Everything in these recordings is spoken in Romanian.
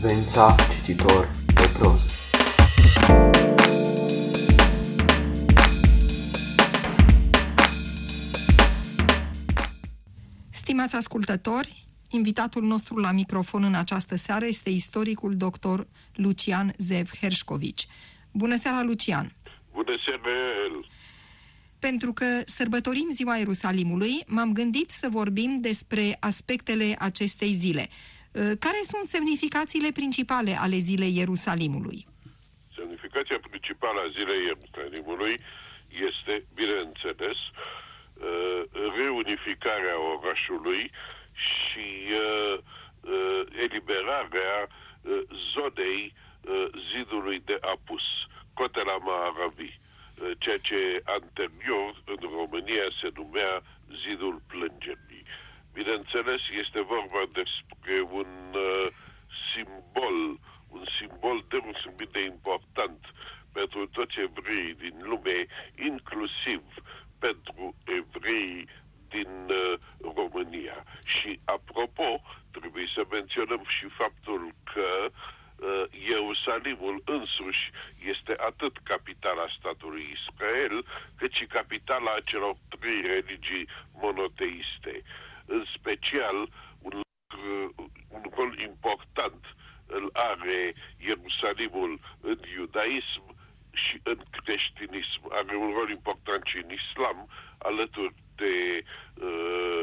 Vența cititor de proză Stimați ascultători, invitatul nostru la microfon în această seară este istoricul dr. Lucian Zev Herșcovici. Bună seara, Lucian! Bună seara! Pentru că sărbătorim ziua Ierusalimului, m-am gândit să vorbim despre aspectele acestei zile. Uh, care sunt semnificațiile principale ale zilei Ierusalimului? Semnificația principală a zilei Ierusalimului este, bineînțeles, uh, reunificarea orașului și uh, eliberarea zonei zidului de apus, Cotela Maharabi, ceea ce anterior în România se numea zidul plângerii. Bineînțeles, este vorba despre un uh, simbol, un simbol deosebit de important pentru toți evreii din lume, inclusiv pentru evreii din uh, România. Și apropo, trebuie să menționăm și faptul că uh, Ierusalimul însuși este atât capitala statului Israel, cât și capitala celor trei religii monoteiste. În special, un, uh, un rol important îl are Ierusalimul în iudaism și în creștinism. Are un rol important și în islam, alături de uh,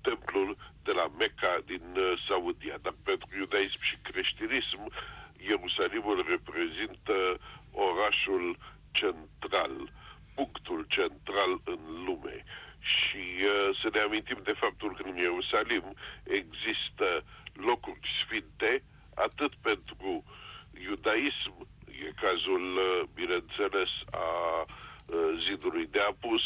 templul de la Mecca din uh, Saudia. Dar pentru iudaism și creștinism, Ierusalimul reprezintă orașul central, punctul central în lume. Și uh, să ne amintim de faptul că în Ierusalim există locuri sfinte, atât pentru iudaism, e cazul, uh, bineînțeles, a uh, zidului de apus,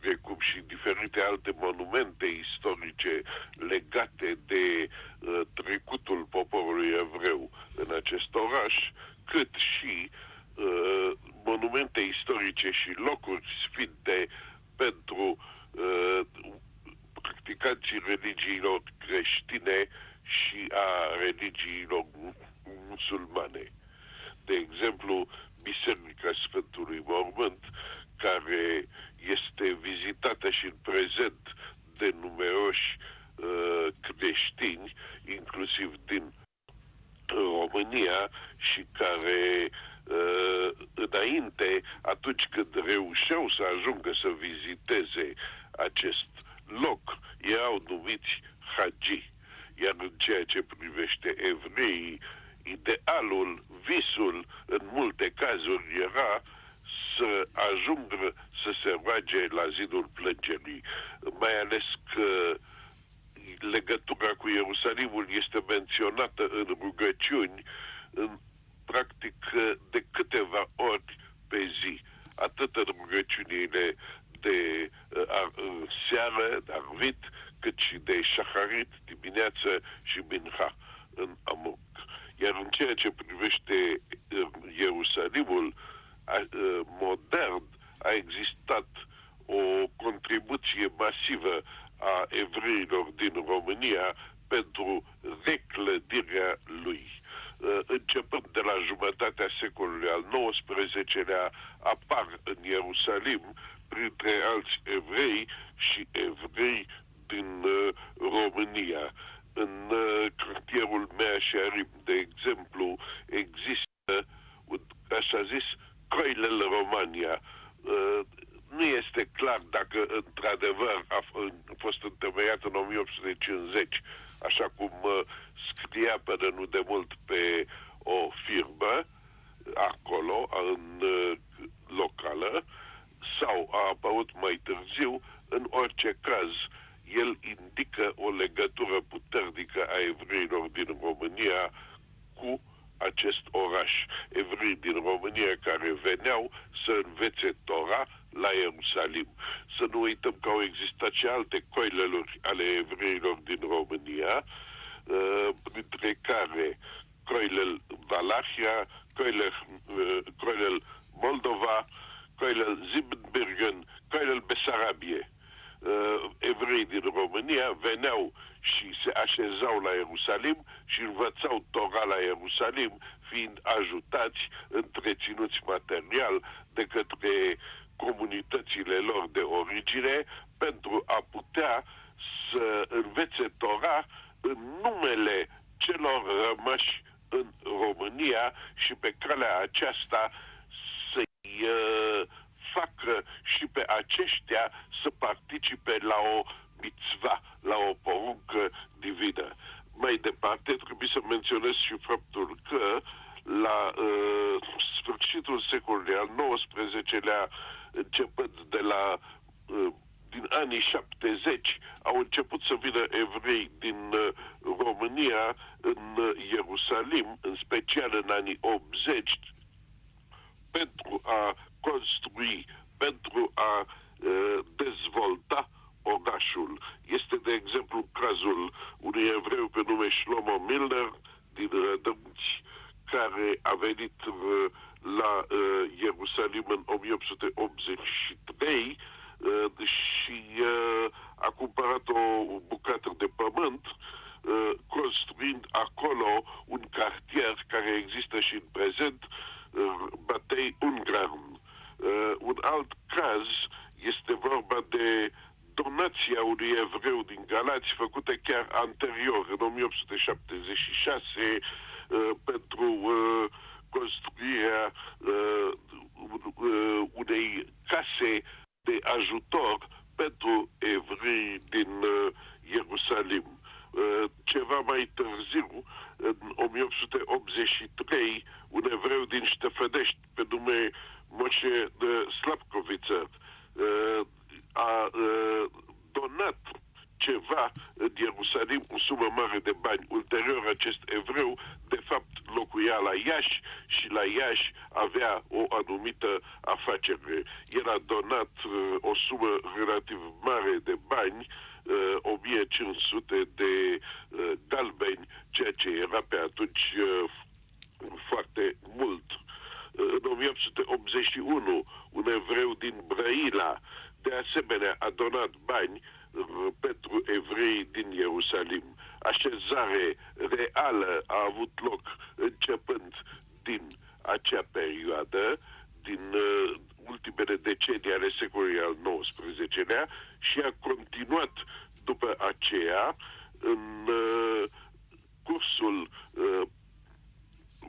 precum și diferite alte monumente istorice legate de uh, trecutul poporului evreu în acest oraș, cât și uh, monumente istorice și locuri sfinte pentru uh, practicanții religiilor creștine și a religiilor musulmane. De exemplu, Biserica Sfântului Mormânt, care este vizitată și în prezent de numeroși uh, creștini, inclusiv din România, și care uh, înainte, atunci când reușeau să ajungă să viziteze acest loc, erau numiți hagi. Iar în ceea ce privește evreii, idealul, visul, în multe cazuri era să ajungă să se roage la zidul plângerii, mai ales că legătura cu Ierusalimul este menționată în rugăciuni în practic de câteva ori pe zi, atât în rugăciunile de uh, seară, de arvit, cât și de șaharit dimineață și minha în amuc. Iar în ceea ce privește uh, Ierusalimul, Uh, modern a existat o contribuție masivă a evreilor din România pentru reclădirea lui. Uh, începând de la jumătatea secolului al XIX-lea, apar în Ierusalim, printre alți evrei și evrei din uh, România. În cartierul Mea Sharim, de exemplu, există, așa zis, Coilel România. Uh, nu este clar dacă într-adevăr a fost întemeiat în 1850, așa cum uh, scria până nu de mult pe o firmă acolo, în uh, locală, sau a apărut mai târziu, în orice caz, el indică o legătură puternică a evreilor din România cu acest oraș. Evrei din România care veneau să învețe Tora la Ierusalim. Să nu uităm că au existat și alte coileluri ale evreilor din România, uh, printre care Coilel Valahia, Coilel, uh, Coilel Moldova, Coilel Siebenbürgen, Coilel Besarabie. uh, evrei din România veneau și se așezau la Ierusalim și învățau Tora la Ierusalim, fiind ajutați, întreținuți material de către comunitățile lor de origine pentru a putea să învețe Tora în numele celor rămași în România și pe calea aceasta să-i uh, facă și pe aceștia să participe la o mitzva, la o poruncă divină. Mai departe, trebuie să menționez și faptul că la uh, sfârșitul secolului al XIX-lea, începând de la uh, din anii 70 au început să vină evrei din uh, România în uh, Ierusalim, în special în anii 80, pentru a construi, pentru a uh, dezvolta orașul. Este, de exemplu, cazul unui evreu pe nume Shlomo Milner din Rădămți, care a venit uh, la uh, Ierusalim în 1883 uh, și uh, a cumpărat o bucată de pământ uh, construind acolo un cartier care există și în prezent, uh, Batei Ungarn. Uh, un alt caz este vorba de donația unui evreu din Galați făcută chiar anterior, în 1876, uh, pentru uh, construirea uh, uh, unei case de ajutor pentru evrei din uh, Ierusalim. Uh, ceva mai târziu, în 1883, un evreu din Ștefănești, pe nume Moșe de Slapcoviță, uh, a uh, donat ceva în Ierusalim, o sumă mare de bani. Ulterior, acest evreu, de fapt, locuia la Iași și la Iași avea o anumită afacere. El a donat uh, o sumă relativ mare de bani, uh, 1500 de uh, galbeni, ceea ce era pe atunci uh, foarte mult. Uh, în 1881, un evreu din Brăila, de asemenea, a donat bani uh, pentru evrei din Ierusalim. Așezare reală a avut loc începând din acea perioadă, din uh, ultimele decenii ale secolului al XIX-lea și a continuat după aceea în uh, cursul uh,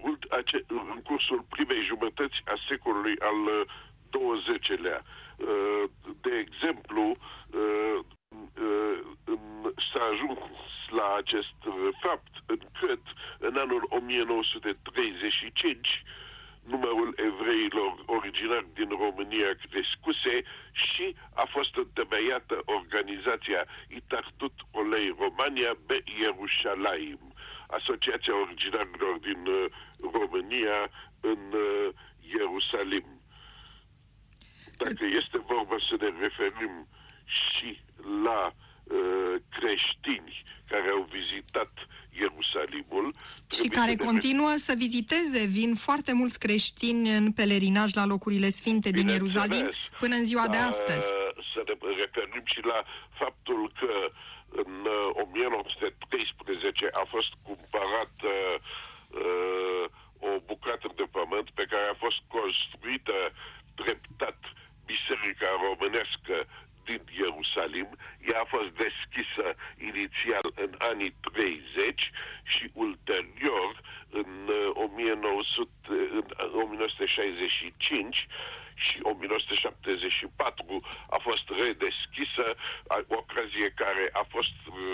ult- ace- în cursul primei jumătăți a secolului al XX-lea. Uh, de exemplu, uh, uh, în- s-a ajuns la acest uh, fapt încât în anul 1935 numărul evreilor originari din România crescuse și a fost întemeiată organizația Itartut Olei Romania Be Ierușalaim, Asociația Originarilor din uh, România în uh, Ierusalim. Dacă este vorba să ne referim și la uh, creștini care au vizitat Ierusalimul Și trebuie care să ne continuă să viziteze. Vin foarte mulți creștini în pelerinaj la locurile sfinte din Ierusalim Bineînțeles. până în ziua de Dar, astăzi. Să ne referim și la faptul că în uh, 1913 a fost cumpărat uh, uh, o bucată de pământ pe care a fost construită treptat Biserica Românească din Ierusalim. Ea a fost deschisă inițial în anii 30 și ulterior în uh, 1900, în 1965 și 1974 a fost redeschisă, a- ocazie care a fost uh,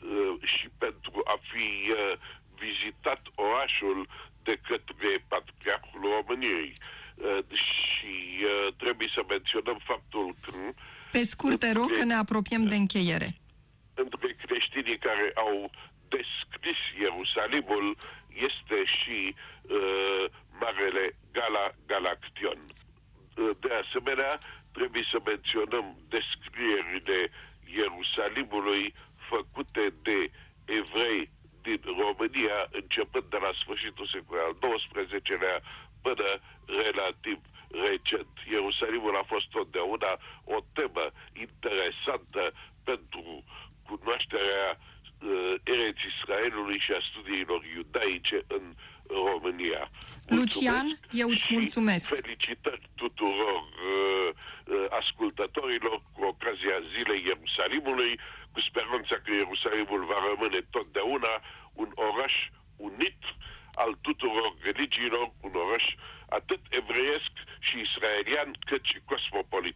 uh, și pentru a fi uh, vizitat orașul de către Patriarhul României. Uh, și uh, trebuie să menționăm faptul că Pe scurt, te rog că ne apropiem de încheiere. între creștinii care au descris Ierusalimul este și uh, Marele Gala Galaction. Uh, de asemenea, trebuie să menționăm descrierile Ierusalimului făcute de evrei din România, începând de la sfârșitul secolului al XIX-lea până relativ recent. Ierusalimul a fost totdeauna o temă interesantă pentru cunoașterea uh, ereții Israelului și a studiilor iudaice în România. Lucian, eu îți mulțumesc. Felicitări tuturor uh, uh, ascultătorilor cu ocazia Zilei Ierusalimului, cu speranța că Ierusalimul va rămâne totdeauna un oraș unit al tuturor religiilor, un oraș atât evreiesc și israelian cât și cosmopolit. Mulțumesc!